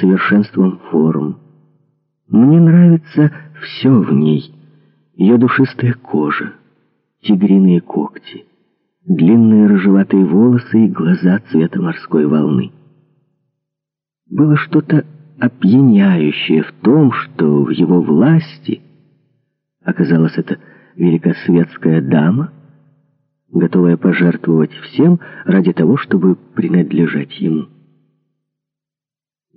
совершенством форм. Мне нравится все в ней. Ее душистая кожа, тигриные когти, длинные рыжеватые волосы и глаза цвета морской волны. Было что-то опьяняющее в том, что в его власти оказалась эта великосветская дама, готовая пожертвовать всем ради того, чтобы принадлежать ему.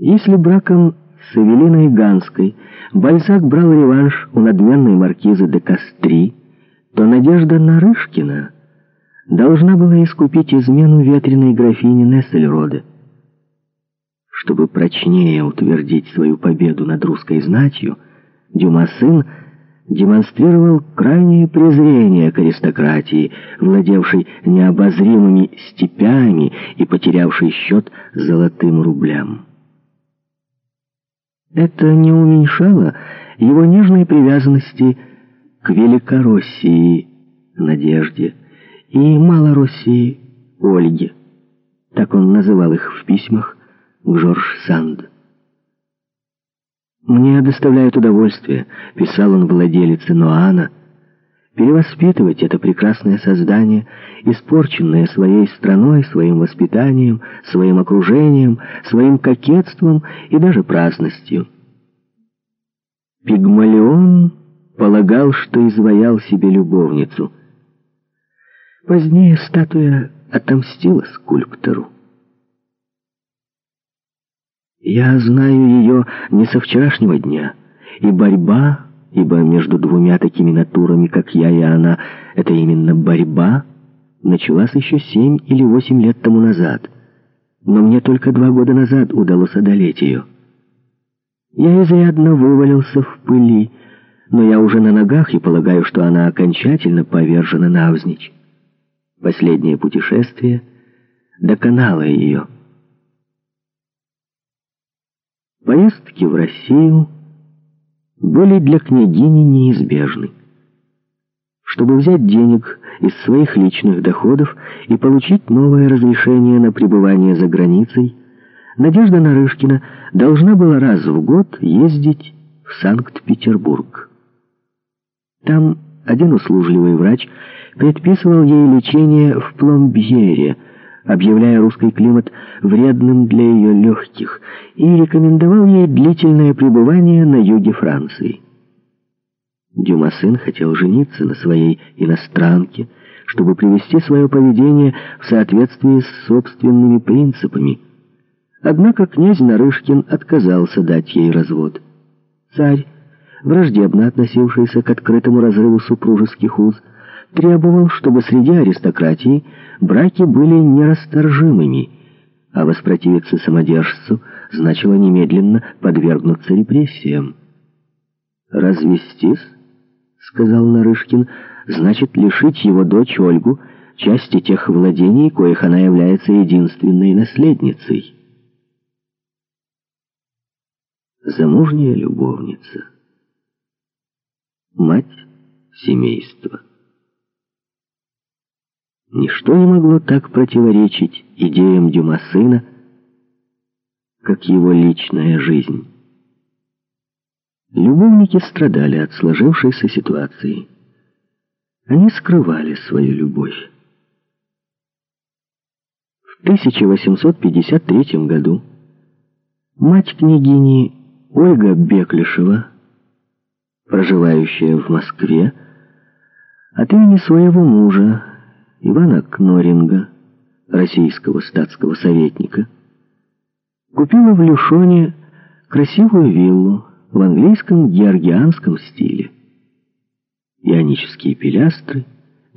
Если браком с Эвелиной Ганской Бальзак брал реванш у надменной маркизы де Кастри, то Надежда Нарышкина должна была искупить измену ветреной графини Нессельроде. Чтобы прочнее утвердить свою победу над русской знатью, Дюма сын демонстрировал крайнее презрение к аристократии, владевшей необозримыми степями и потерявшей счет золотым рублям. Это не уменьшало его нежной привязанности к Великороссии, Надежде, и Малороссии, Ольге. Так он называл их в письмах к Жорж Санд. «Мне доставляет удовольствие», — писал он владелице Ноана, «перевоспитывать это прекрасное создание, испорченное своей страной, своим воспитанием, своим окружением, своим кокетством и даже праздностью». Пигмалион полагал, что изваял себе любовницу. Позднее статуя отомстила скульптору. Я знаю ее не со вчерашнего дня, и борьба, ибо между двумя такими натурами, как я и она, это именно борьба, началась еще семь или восемь лет тому назад. Но мне только два года назад удалось одолеть ее. Я изрядно вывалился в пыли, но я уже на ногах и полагаю, что она окончательно повержена навзничь. Последнее путешествие доконало ее. Поездки в Россию были для княгини неизбежны. Чтобы взять денег из своих личных доходов и получить новое разрешение на пребывание за границей, Надежда Нарышкина должна была раз в год ездить в Санкт-Петербург. Там один услужливый врач предписывал ей лечение в пломбьере – объявляя русский климат вредным для ее легких, и рекомендовал ей длительное пребывание на юге Франции. Дюма сын хотел жениться на своей иностранке, чтобы привести свое поведение в соответствии с собственными принципами. Однако князь Нарышкин отказался дать ей развод. Царь, враждебно относившийся к открытому разрыву супружеских уз, требовал, чтобы среди аристократии браки были нерасторжимыми, а воспротивиться самодержцу значило немедленно подвергнуться репрессиям. «Развестись?» — сказал Нарышкин, — «значит лишить его дочь Ольгу части тех владений, коих она является единственной наследницей». Замужняя любовница. Мать семейства. Ничто не могло так противоречить идеям Дюма сына, как его личная жизнь. Любовники страдали от сложившейся ситуации. Они скрывали свою любовь. В 1853 году мать княгини Ольга Беклишева, проживающая в Москве, от имени своего мужа Ивана Кноринга, российского статского советника, купила в Люшоне красивую виллу в английском георгианском стиле. Ионические пилястры,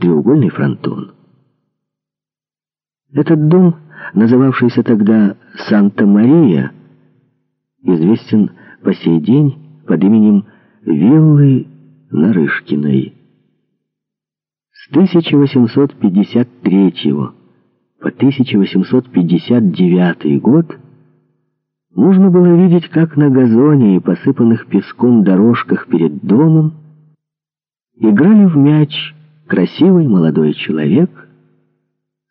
треугольный фронтон. Этот дом, называвшийся тогда Санта-Мария, известен по сей день под именем Виллы Нарышкиной. С 1853 по 1859 год можно было видеть, как на газоне и посыпанных песком дорожках перед домом играли в мяч красивый молодой человек,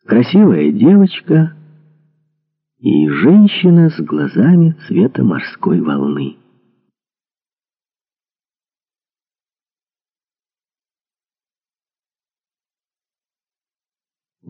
красивая девочка и женщина с глазами цвета морской волны.